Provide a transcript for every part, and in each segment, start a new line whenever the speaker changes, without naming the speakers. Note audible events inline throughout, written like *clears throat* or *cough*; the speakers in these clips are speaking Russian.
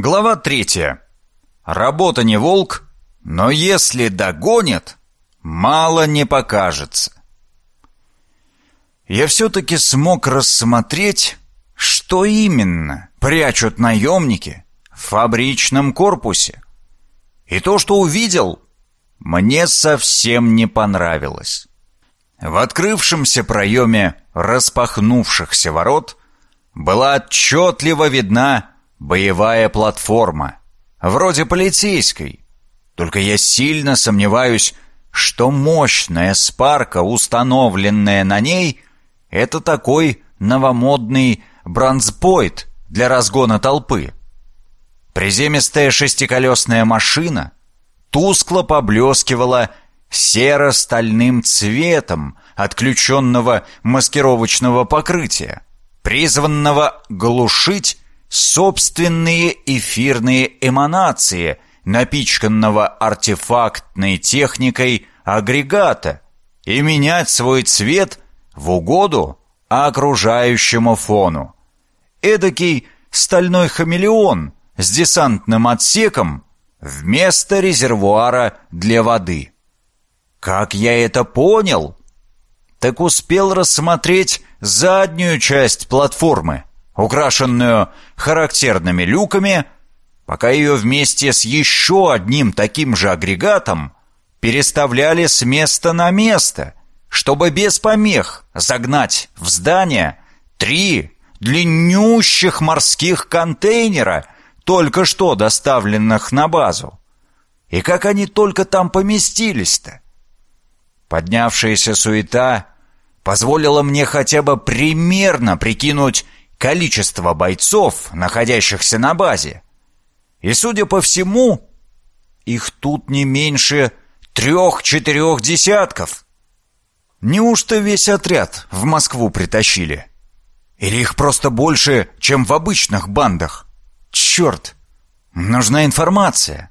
Глава третья. Работа не волк, но если догонит, мало не покажется. Я все-таки смог рассмотреть, что именно прячут наемники в фабричном корпусе. И то, что увидел, мне совсем не понравилось. В открывшемся проеме распахнувшихся ворот была отчетливо видна Боевая платформа. Вроде полицейской. Только я сильно сомневаюсь, что мощная спарка, установленная на ней, это такой новомодный бронзпойт для разгона толпы. Приземистая шестиколесная машина тускло поблескивала серо-стальным цветом отключенного маскировочного покрытия, призванного глушить собственные эфирные эманации напичканного артефактной техникой агрегата и менять свой цвет в угоду окружающему фону. Эдакий стальной хамелеон с десантным отсеком вместо резервуара для воды. Как я это понял? Так успел рассмотреть заднюю часть платформы украшенную характерными люками, пока ее вместе с еще одним таким же агрегатом переставляли с места на место, чтобы без помех загнать в здание три длиннющих морских контейнера, только что доставленных на базу. И как они только там поместились-то? Поднявшаяся суета позволила мне хотя бы примерно прикинуть количество бойцов, находящихся на базе. И, судя по всему, их тут не меньше трех-четырех десятков. Неужто весь отряд в Москву притащили? Или их просто больше, чем в обычных бандах? Черт! Нужна информация.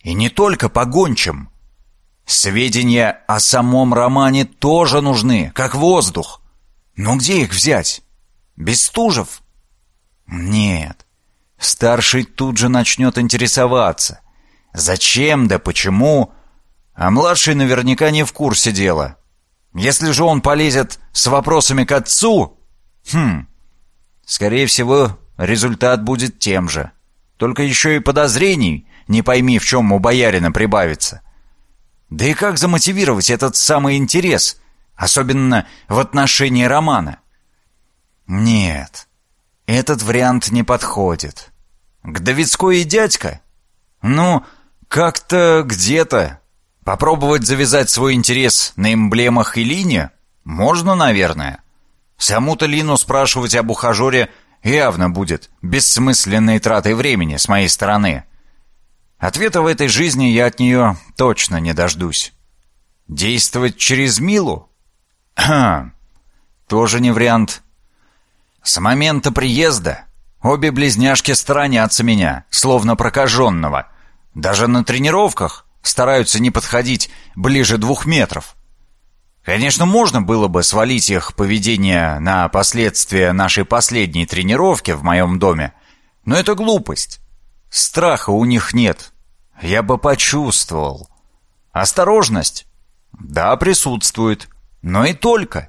И не только по гончим. Сведения о самом романе тоже нужны, как воздух. Но где их взять? Бестужев? Нет. Старший тут же начнет интересоваться. Зачем да почему? А младший наверняка не в курсе дела. Если же он полезет с вопросами к отцу... Хм... Скорее всего, результат будет тем же. Только еще и подозрений, не пойми, в чем у боярина прибавится. Да и как замотивировать этот самый интерес, особенно в отношении романа? Нет, этот вариант не подходит. К Давидской и дядька? Ну, как-то где-то. Попробовать завязать свой интерес на эмблемах и линии? Можно, наверное. Саму-то Лину спрашивать об ухажере явно будет бессмысленной тратой времени с моей стороны. Ответа в этой жизни я от нее точно не дождусь. Действовать через Милу? *clears throat* Тоже не вариант. С момента приезда обе близняшки сторонятся меня, словно прокаженного. Даже на тренировках стараются не подходить ближе двух метров. Конечно, можно было бы свалить их поведение на последствия нашей последней тренировки в моем доме, но это глупость. Страха у них нет. Я бы почувствовал. Осторожность? Да, присутствует. Но и только.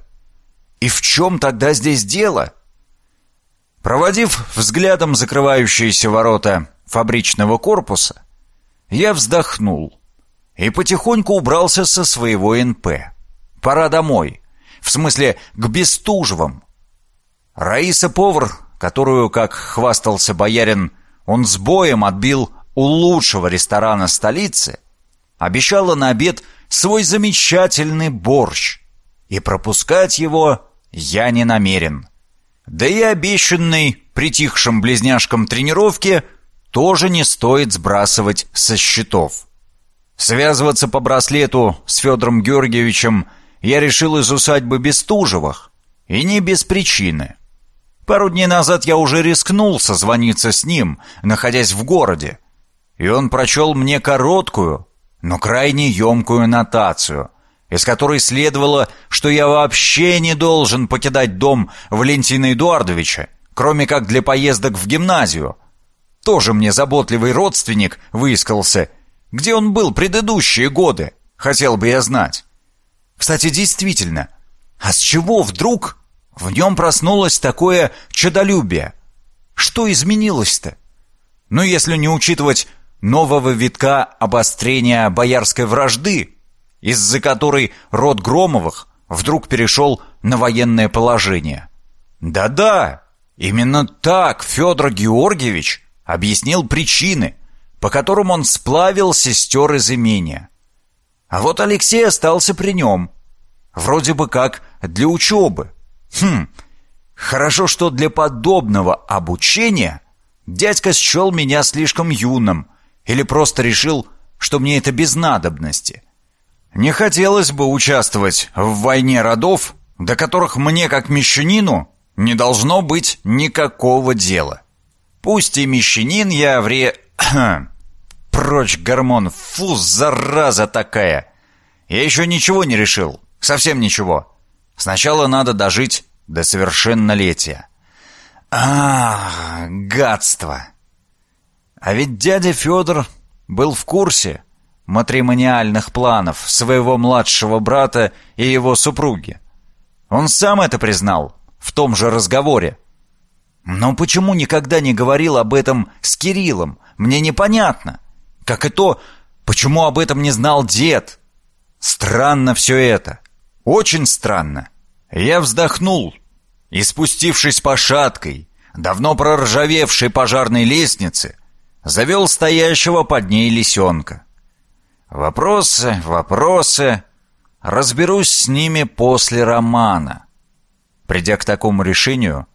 И в чем тогда здесь дело? Проводив взглядом закрывающиеся ворота фабричного корпуса, я вздохнул и потихоньку убрался со своего НП. Пора домой, в смысле к Бестужевым. Раиса-повар, которую, как хвастался боярин, он с боем отбил у лучшего ресторана столицы, обещала на обед свой замечательный борщ, и пропускать его я не намерен. Да и обещанной притихшим близняшкам тренировки тоже не стоит сбрасывать со счетов. Связываться по браслету с Федором Георгиевичем я решил из усадьбы Бестужевых, и не без причины. Пару дней назад я уже рискнул созвониться с ним, находясь в городе, и он прочел мне короткую, но крайне емкую нотацию, из которой следовало, что я вообще не должен покидать дом Валентина Эдуардовича, кроме как для поездок в гимназию. тоже мне заботливый родственник выискался. Где он был предыдущие годы? Хотел бы я знать. Кстати, действительно, а с чего вдруг в нем проснулось такое чудолюбие? Что изменилось-то? Ну, если не учитывать нового витка обострения боярской вражды, из-за которой род Громовых вдруг перешел на военное положение. Да-да, именно так Федор Георгиевич объяснил причины, по которым он сплавил сестер из имения. А вот Алексей остался при нем. Вроде бы как для учебы. Хм, хорошо, что для подобного обучения дядька счел меня слишком юным или просто решил, что мне это без надобности. Не хотелось бы участвовать в войне родов, до которых мне, как мещанину, не должно быть никакого дела. Пусть и мещанин я вре... *clears throat* Прочь гормон, фу, зараза такая! Я еще ничего не решил, совсем ничего. Сначала надо дожить до совершеннолетия. А, гадство! А ведь дядя Федор был в курсе матримониальных планов своего младшего брата и его супруги. Он сам это признал в том же разговоре. Но почему никогда не говорил об этом с Кириллом, мне непонятно. Как и то, почему об этом не знал дед. Странно все это. Очень странно. Я вздохнул и, спустившись по шаткой, давно проржавевшей пожарной лестнице, завел стоящего под ней лисенка. Вопросы, вопросы. Разберусь с ними после романа. Придя к такому решению,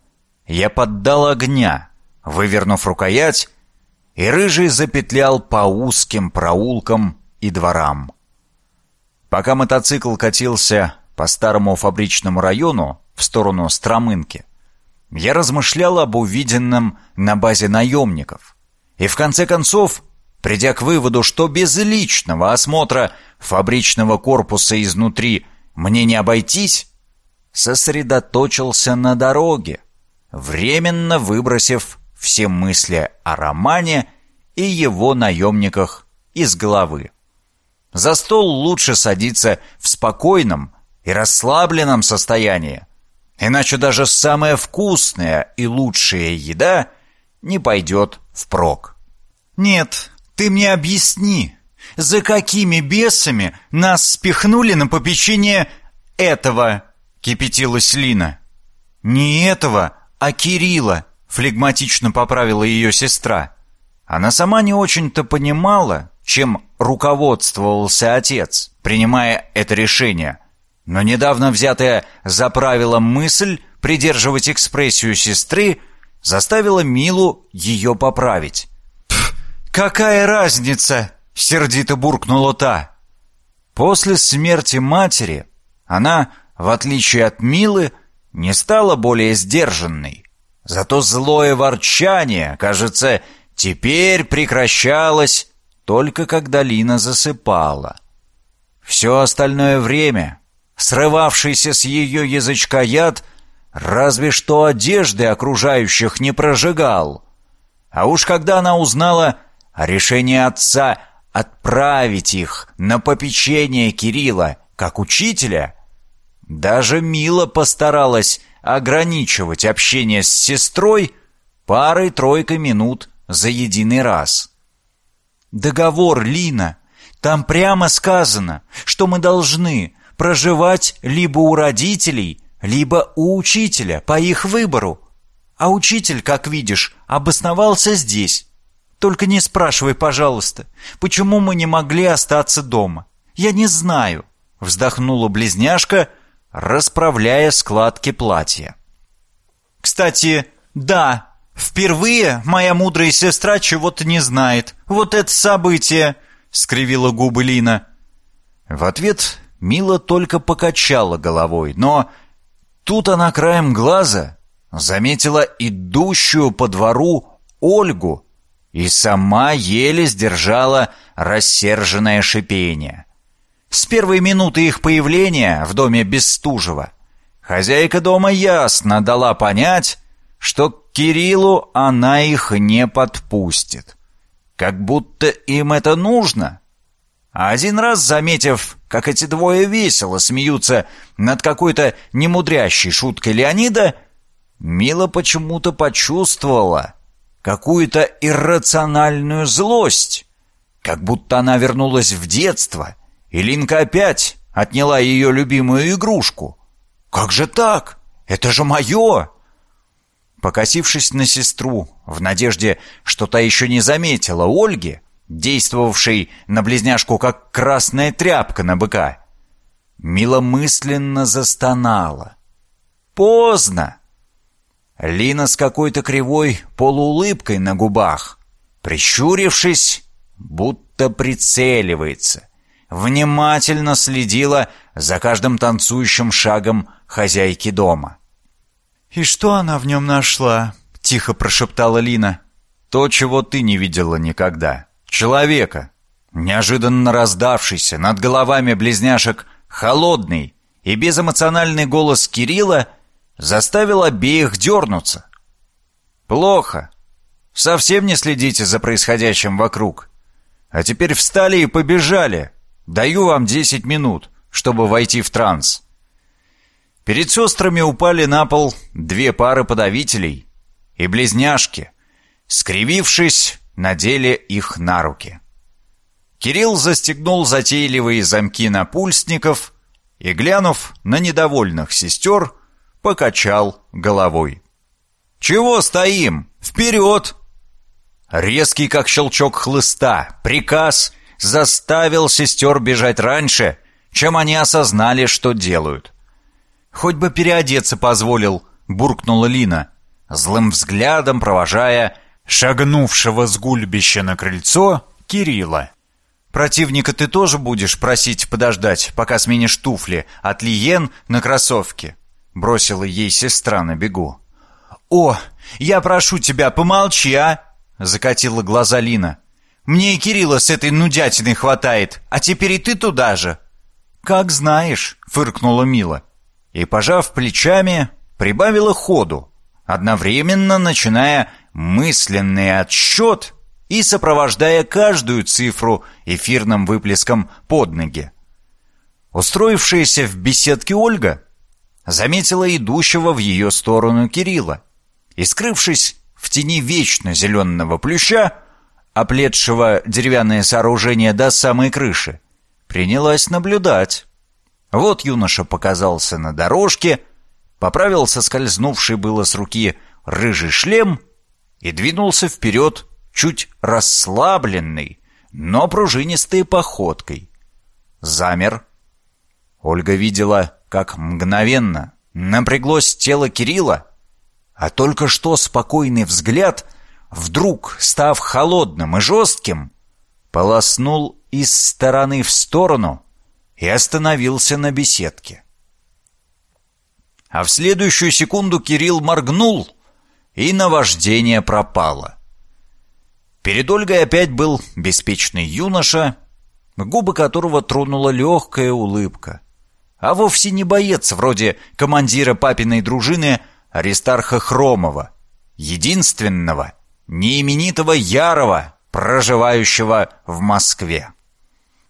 я поддал огня, вывернув рукоять, и рыжий запетлял по узким проулкам и дворам. Пока мотоцикл катился по старому фабричному району в сторону Стромынки, я размышлял об увиденном на базе наемников. И в конце концов, придя к выводу, что без личного осмотра фабричного корпуса изнутри мне не обойтись, сосредоточился на дороге, временно выбросив все мысли о романе и его наемниках из головы. За стол лучше садиться в спокойном и расслабленном состоянии, иначе даже самая вкусная и лучшая еда не пойдет впрок. «Нет, ты мне объясни, за какими бесами нас спихнули на попечение этого?» — кипятилась Лина. «Не этого, а Кирилла», — флегматично поправила ее сестра. Она сама не очень-то понимала, чем руководствовался отец, принимая это решение. Но недавно взятая за правило мысль придерживать экспрессию сестры заставила Милу ее поправить. «Какая разница?» — сердито буркнула та. После смерти матери она в отличие от Милы, не стала более сдержанной. Зато злое ворчание, кажется, теперь прекращалось только когда Лина засыпала. Все остальное время срывавшийся с ее язычка яд разве что одежды окружающих не прожигал. А уж когда она узнала о решении отца отправить их на попечение Кирилла как учителя — даже Мила постаралась ограничивать общение с сестрой парой-тройкой минут за единый раз. «Договор, Лина, там прямо сказано, что мы должны проживать либо у родителей, либо у учителя по их выбору. А учитель, как видишь, обосновался здесь. Только не спрашивай, пожалуйста, почему мы не могли остаться дома. Я не знаю», — вздохнула близняшка, — расправляя складки платья. «Кстати, да, впервые моя мудрая сестра чего-то не знает. Вот это событие!» — скривила губы Лина. В ответ Мила только покачала головой, но тут она краем глаза заметила идущую по двору Ольгу и сама еле сдержала рассерженное шипение. С первой минуты их появления в доме Бестужева хозяйка дома ясно дала понять, что к Кириллу она их не подпустит. Как будто им это нужно. А один раз, заметив, как эти двое весело смеются над какой-то немудрящей шуткой Леонида, Мила почему-то почувствовала какую-то иррациональную злость, как будто она вернулась в детство, и Линка опять отняла ее любимую игрушку. «Как же так? Это же мое!» Покосившись на сестру, в надежде, что та еще не заметила Ольги, действовавшей на близняшку как красная тряпка на быка, Мила мысленно застонала. «Поздно!» Лина с какой-то кривой полуулыбкой на губах, прищурившись, будто прицеливается, внимательно следила за каждым танцующим шагом хозяйки дома. «И что она в нем нашла?» — тихо прошептала Лина. «То, чего ты не видела никогда. Человека, неожиданно раздавшийся над головами близняшек холодный и безэмоциональный голос Кирилла — заставил обеих дернуться. Плохо. Совсем не следите за происходящим вокруг. А теперь встали и побежали. Даю вам десять минут, чтобы войти в транс. Перед сестрами упали на пол две пары подавителей и близняшки, скривившись, надели их на руки. Кирилл застегнул затейливые замки напульсников и, глянув на недовольных сестер, покачал головой. «Чего стоим? Вперед!» Резкий, как щелчок хлыста, приказ заставил сестер бежать раньше, чем они осознали, что делают. «Хоть бы переодеться позволил», — буркнула Лина, злым взглядом провожая шагнувшего с гульбища на крыльцо Кирилла. «Противника ты тоже будешь просить подождать, пока сменишь туфли от Лиен на кроссовки?» — бросила ей сестра на бегу. «О, я прошу тебя, помолчи, а!» — закатила глаза Лина. «Мне и Кирилла с этой нудятиной хватает, а теперь и ты туда же!» «Как знаешь», — фыркнула Мила. И, пожав плечами, прибавила ходу, одновременно начиная мысленный отсчет и сопровождая каждую цифру эфирным выплеском под ноги. Устроившаяся в беседке Ольга заметила идущего в ее сторону Кирилла и, скрывшись в тени вечно зеленого плюща, оплетшего деревянное сооружение до самой крыши, принялась наблюдать. Вот юноша показался на дорожке, поправил соскользнувший было с руки рыжий шлем и двинулся вперед чуть расслабленный, но пружинистой походкой. Замер. Ольга видела, как мгновенно напряглось тело Кирилла, а только что спокойный взгляд, вдруг, став холодным и жестким, полоснул из стороны в сторону и остановился на беседке. А в следующую секунду Кирилл моргнул, и наваждение пропало. Перед Ольгой опять был беспечный юноша, губы которого тронула легкая улыбка а вовсе не боец вроде командира папиной дружины Аристарха Хромова, единственного, неименитого Ярова, проживающего в Москве.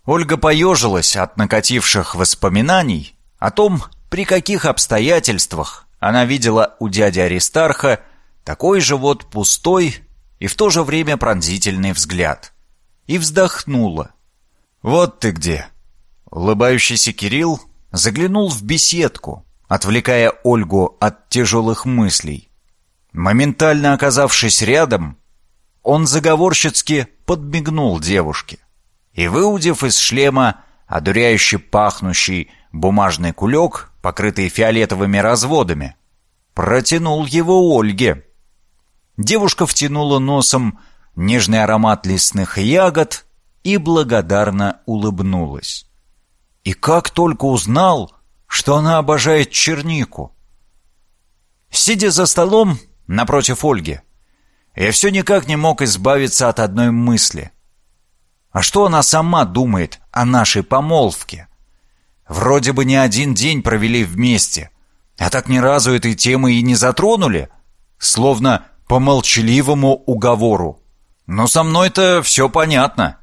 Ольга поежилась от накативших воспоминаний о том, при каких обстоятельствах она видела у дяди Аристарха такой же вот пустой и в то же время пронзительный взгляд. И вздохнула. «Вот ты где!» Улыбающийся Кирилл заглянул в беседку, отвлекая Ольгу от тяжелых мыслей. Моментально оказавшись рядом, он заговорщицки подмигнул девушке и, выудив из шлема одуряюще пахнущий бумажный кулек, покрытый фиолетовыми разводами, протянул его Ольге. Девушка втянула носом нежный аромат лесных ягод и благодарно улыбнулась. И как только узнал, что она обожает чернику. Сидя за столом напротив Ольги, я все никак не мог избавиться от одной мысли. А что она сама думает о нашей помолвке? Вроде бы не один день провели вместе, а так ни разу этой темы и не затронули, словно по молчаливому уговору. Но со мной-то все понятно.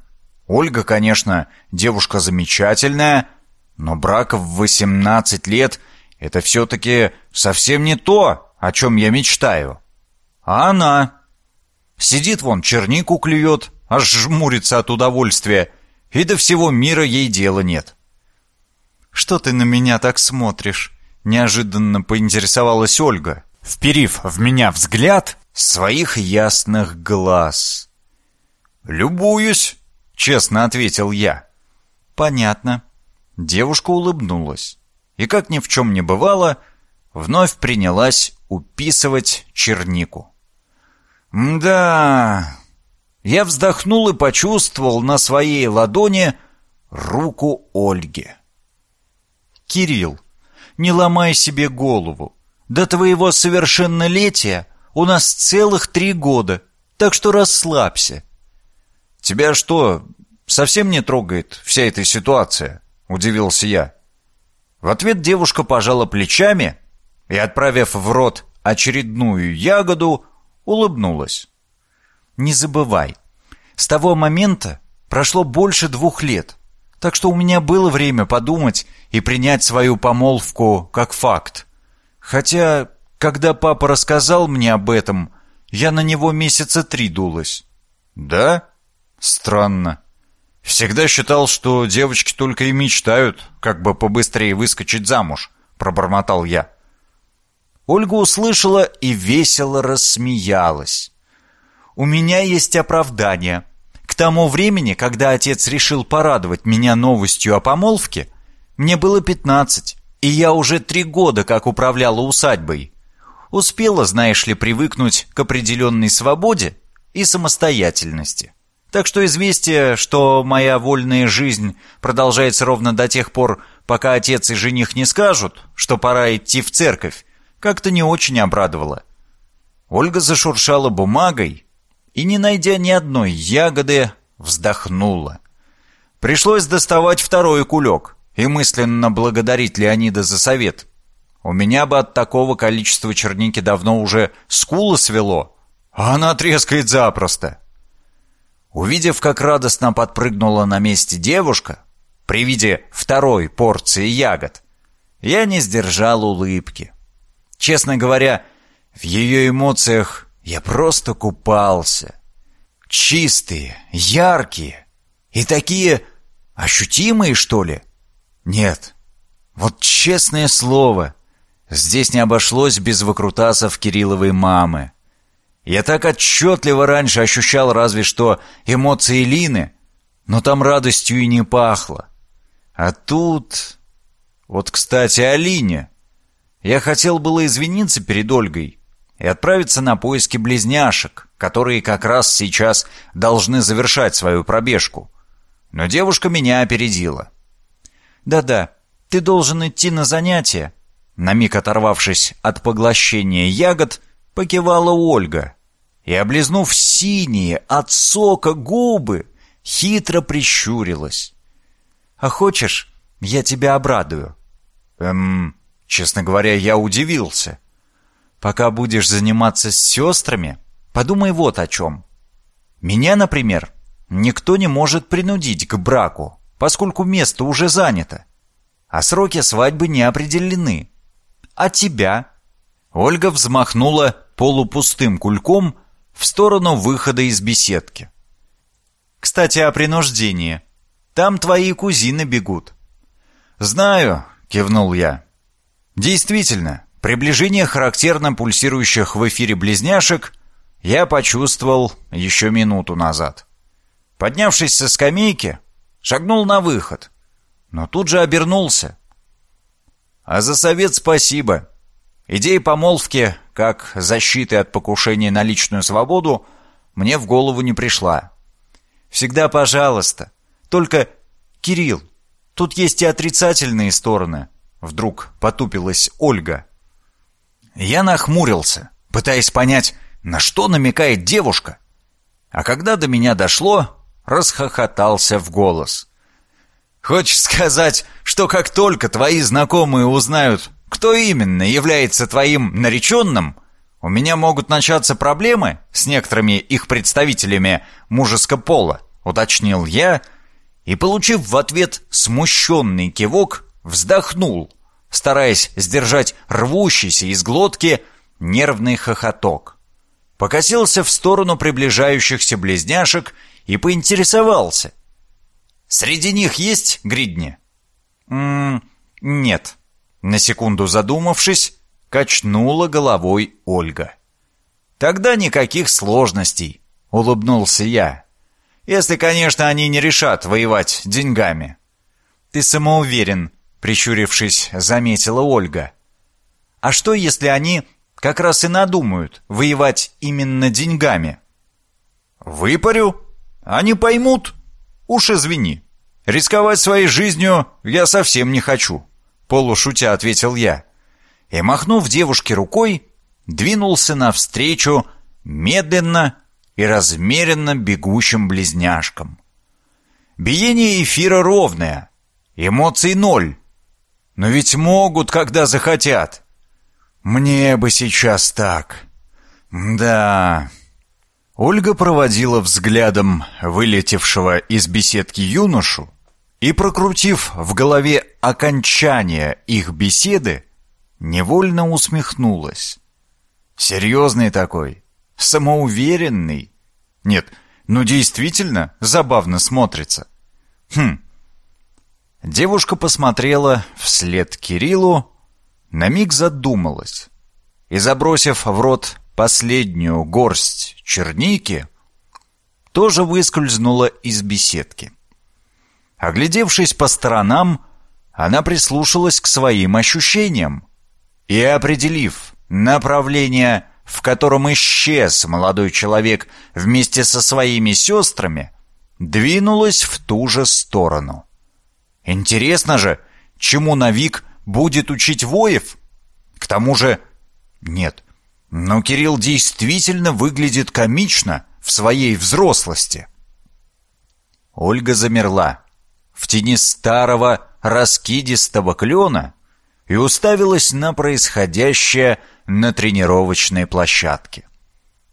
Ольга, конечно, девушка замечательная, но брак в 18 лет — это все-таки совсем не то, о чем я мечтаю. А она... Сидит вон, чернику клюет, аж жмурится от удовольствия, и до всего мира ей дела нет. «Что ты на меня так смотришь?» — неожиданно поинтересовалась Ольга, вперив в меня взгляд своих ясных глаз. «Любуюсь», — честно ответил я. «Понятно». Девушка улыбнулась и, как ни в чем не бывало, вновь принялась уписывать чернику. «Да...» Я вздохнул и почувствовал на своей ладони руку Ольги. «Кирилл, не ломай себе голову. До твоего совершеннолетия у нас целых три года, так что расслабься». «Тебя что, совсем не трогает вся эта ситуация?» — удивился я. В ответ девушка пожала плечами и, отправив в рот очередную ягоду, улыбнулась. «Не забывай, с того момента прошло больше двух лет, так что у меня было время подумать и принять свою помолвку как факт. Хотя, когда папа рассказал мне об этом, я на него месяца три дулась». «Да? Странно. Всегда считал, что девочки только и мечтают, как бы побыстрее выскочить замуж», — пробормотал я. Ольга услышала и весело рассмеялась. «У меня есть оправдание. К тому времени, когда отец решил порадовать меня новостью о помолвке, мне было пятнадцать, и я уже три года как управляла усадьбой. Успела, знаешь ли, привыкнуть к определенной свободе и самостоятельности. Так что известие, что моя вольная жизнь продолжается ровно до тех пор, пока отец и жених не скажут, что пора идти в церковь, как-то не очень обрадовало. Ольга зашуршала бумагой и, не найдя ни одной ягоды, вздохнула. Пришлось доставать второй кулек и мысленно благодарить Леонида за совет. У меня бы от такого количества черники давно уже скулы свело, а она трескает запросто. Увидев, как радостно подпрыгнула на месте девушка, при виде второй порции ягод, я не сдержал улыбки. Честно говоря, в ее эмоциях я просто купался. Чистые, яркие и такие ощутимые, что ли? Нет, вот честное слово, здесь не обошлось без выкрутасов Кирилловой мамы. Я так отчетливо раньше ощущал разве что эмоции Лины, но там радостью и не пахло. А тут... Вот, кстати, о Лине. Я хотел было извиниться перед Ольгой и отправиться на поиски близняшек, которые как раз сейчас должны завершать свою пробежку. Но девушка меня опередила. «Да-да, ты должен идти на занятия», на миг оторвавшись от поглощения ягод, покивала Ольга и, облизнув синие от сока губы, хитро прищурилась. «А хочешь, я тебя обрадую?» «Эм, Честно говоря, я удивился. Пока будешь заниматься с сестрами, подумай вот о чем. Меня, например, никто не может принудить к браку, поскольку место уже занято, а сроки свадьбы не определены. А тебя? Ольга взмахнула полупустым кульком в сторону выхода из беседки. Кстати, о принуждении. Там твои кузины бегут. Знаю, кивнул я. Действительно, приближение характерно пульсирующих в эфире близняшек я почувствовал еще минуту назад. Поднявшись со скамейки, шагнул на выход, но тут же обернулся. А за совет спасибо. Идея помолвки, как защиты от покушения на личную свободу, мне в голову не пришла. Всегда пожалуйста. Только, Кирилл, тут есть и отрицательные стороны. Вдруг потупилась Ольга. Я нахмурился, пытаясь понять, на что намекает девушка. А когда до меня дошло, расхохотался в голос. «Хочешь сказать, что как только твои знакомые узнают, кто именно является твоим нареченным, у меня могут начаться проблемы с некоторыми их представителями мужеского пола, уточнил я, и, получив в ответ смущенный кивок, вздохнул, стараясь сдержать рвущийся из глотки нервный хохоток. Покосился в сторону приближающихся близняшек и поинтересовался. «Среди них есть гридни?» «М -м, «Нет». На секунду задумавшись, качнула головой Ольга. «Тогда никаких сложностей», — улыбнулся я. «Если, конечно, они не решат воевать деньгами». «Ты самоуверен», — прищурившись, заметила Ольга. «А что, если они как раз и надумают воевать именно деньгами?» «Выпарю. Они поймут. Уж извини. Рисковать своей жизнью я совсем не хочу», — полушутя ответил я и, махнув девушке рукой, двинулся навстречу медленно и размеренно бегущим близняшкам. Биение эфира ровное, эмоций ноль. Но ведь могут, когда захотят. Мне бы сейчас так. Да. Ольга проводила взглядом вылетевшего из беседки юношу и, прокрутив в голове окончание их беседы, невольно усмехнулась. Серьезный такой, самоуверенный. Нет, ну действительно забавно смотрится. Хм. Девушка посмотрела вслед Кириллу, на миг задумалась и, забросив в рот последнюю горсть черники, тоже выскользнула из беседки. Оглядевшись по сторонам, она прислушалась к своим ощущениям и, определив направление, в котором исчез молодой человек вместе со своими сестрами, двинулась в ту же сторону. Интересно же, чему Навик будет учить воев? К тому же... Нет, но Кирилл действительно выглядит комично в своей взрослости. Ольга замерла. В тени старого раскидистого клена и уставилась на происходящее на тренировочной площадке.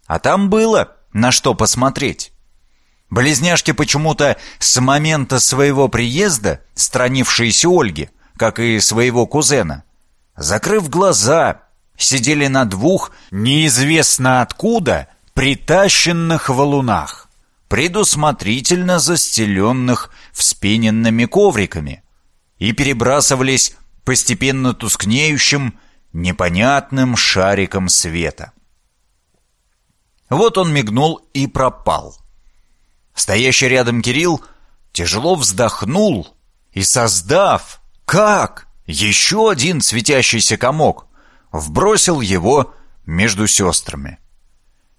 А там было на что посмотреть. Близняшки почему-то с момента своего приезда, странившиеся Ольги, как и своего кузена, закрыв глаза, сидели на двух неизвестно откуда притащенных валунах, предусмотрительно застеленных вспененными ковриками, и перебрасывались постепенно тускнеющим, непонятным шариком света. Вот он мигнул и пропал. Стоящий рядом Кирилл тяжело вздохнул и, создав, как, еще один светящийся комок, вбросил его между сестрами.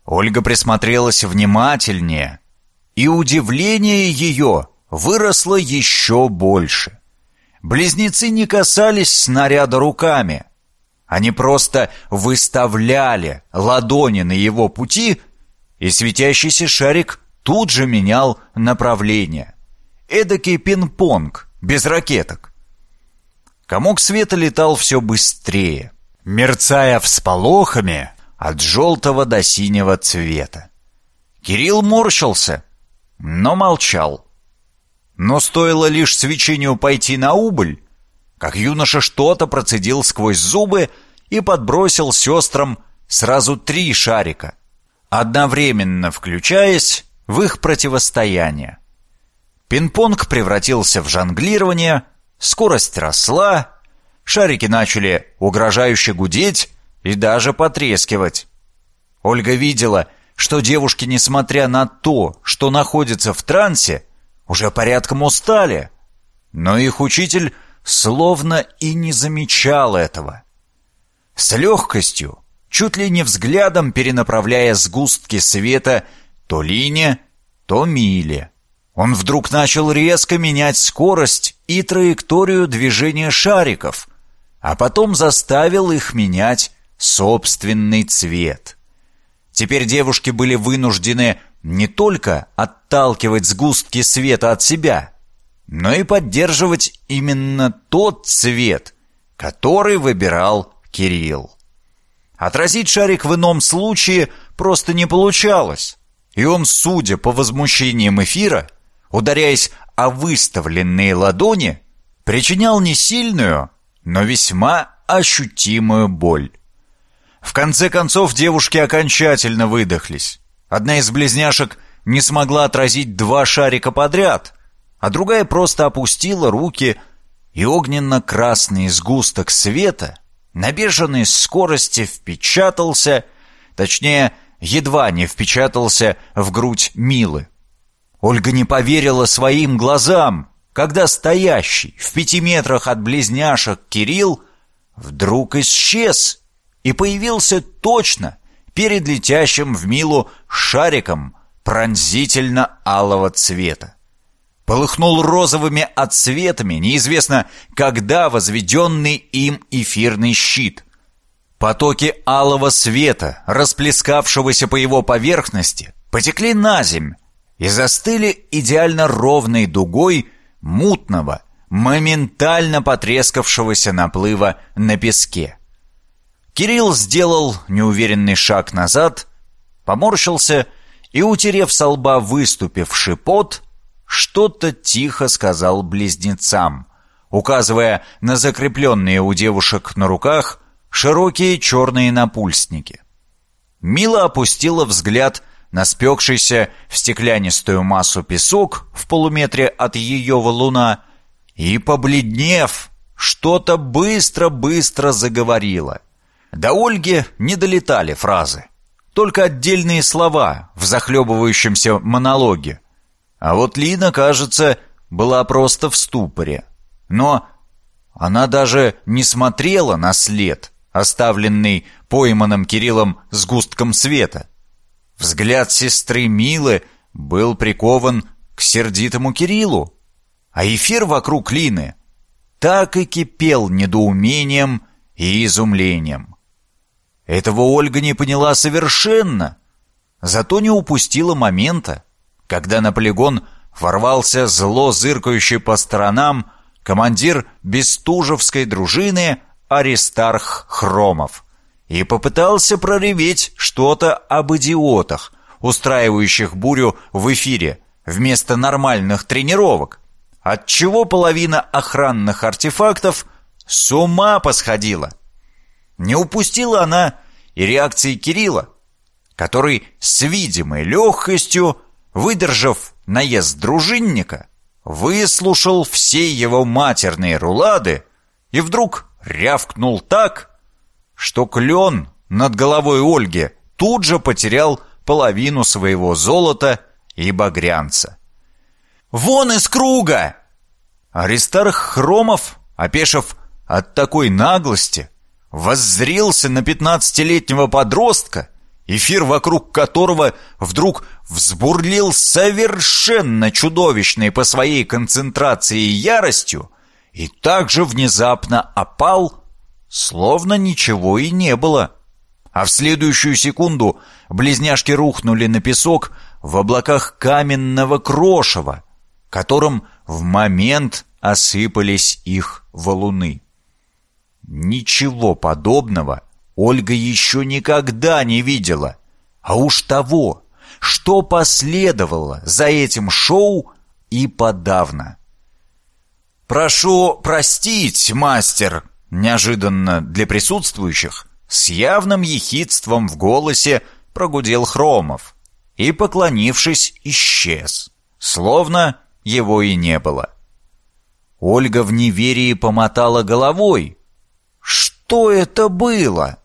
Ольга присмотрелась внимательнее, и удивление ее выросло еще больше. Близнецы не касались снаряда руками. Они просто выставляли ладони на его пути, и светящийся шарик тут же менял направление. Эдакий пинг-понг, без ракеток. Комок света летал все быстрее, мерцая всполохами от желтого до синего цвета. Кирилл морщился, но молчал. Но стоило лишь свечению пойти на убыль, как юноша что-то процедил сквозь зубы и подбросил сестрам сразу три шарика, одновременно включаясь в их противостояние. Пинг-понг превратился в жонглирование, скорость росла, шарики начали угрожающе гудеть и даже потрескивать. Ольга видела, что девушки, несмотря на то, что находятся в трансе, уже порядком устали. Но их учитель словно и не замечал этого. С легкостью, чуть ли не взглядом перенаправляя сгустки света то Лине, то Миле. Он вдруг начал резко менять скорость и траекторию движения шариков, а потом заставил их менять собственный цвет. Теперь девушки были вынуждены не только отталкивать сгустки света от себя, но и поддерживать именно тот цвет, который выбирал Кирилл. Отразить шарик в ином случае просто не получалось. И он, судя по возмущениям эфира, ударяясь о выставленные ладони, причинял не сильную, но весьма ощутимую боль. В конце концов девушки окончательно выдохлись. Одна из близняшек не смогла отразить два шарика подряд, а другая просто опустила руки, и огненно-красный сгусток света на бешеной скорости впечатался, точнее, едва не впечатался в грудь Милы. Ольга не поверила своим глазам, когда стоящий в пяти метрах от близняшек Кирилл вдруг исчез и появился точно перед летящим в Милу шариком пронзительно-алого цвета. Полыхнул розовыми отцветами, неизвестно когда возведенный им эфирный щит. Потоки алого света, расплескавшегося по его поверхности, потекли на земь и застыли идеально ровной дугой мутного, моментально потрескавшегося наплыва на песке. Кирилл сделал неуверенный шаг назад, поморщился и, утерев со лба выступивший пот, что-то тихо сказал близнецам, указывая на закрепленные у девушек на руках широкие черные напульсники. Мила опустила взгляд на спекшийся в стеклянистую массу песок в полуметре от ее валуна и, побледнев, что-то быстро-быстро заговорила — до Ольги не долетали фразы. Только отдельные слова в захлебывающемся монологе. А вот Лина, кажется, была просто в ступоре. Но она даже не смотрела на след, оставленный пойманным Кириллом сгустком света. Взгляд сестры Милы был прикован к сердитому Кириллу, а эфир вокруг Лины так и кипел недоумением и изумлением. Этого Ольга не поняла совершенно, зато не упустила момента, когда на полигон ворвался зло зыркающий по сторонам командир Бестужевской дружины Аристарх Хромов и попытался прореветь что-то об идиотах, устраивающих бурю в эфире вместо нормальных тренировок, отчего половина охранных артефактов с ума посходила. Не упустила она и реакции Кирилла, который с видимой легкостью, выдержав наезд дружинника, выслушал все его матерные рулады и вдруг рявкнул так, что клен над головой Ольги тут же потерял половину своего золота и багрянца. «Вон из круга!» Аристарх Хромов, опешив от такой наглости, воззрился на пятнадцатилетнего подростка, эфир вокруг которого вдруг взбурлил совершенно чудовищной по своей концентрации яростью и также внезапно опал, словно ничего и не было. А в следующую секунду близняшки рухнули на песок в облаках каменного крошева, которым в момент осыпались их валуны. Ничего подобного Ольга еще никогда не видела. А уж того, что последовало за этим шоу и подавно. «Прошу простить, мастер!» Неожиданно для присутствующих с явным ехидством в голосе прогудел Хромов и, поклонившись, исчез, словно его и не было. Ольга в неверии помотала головой, что это было?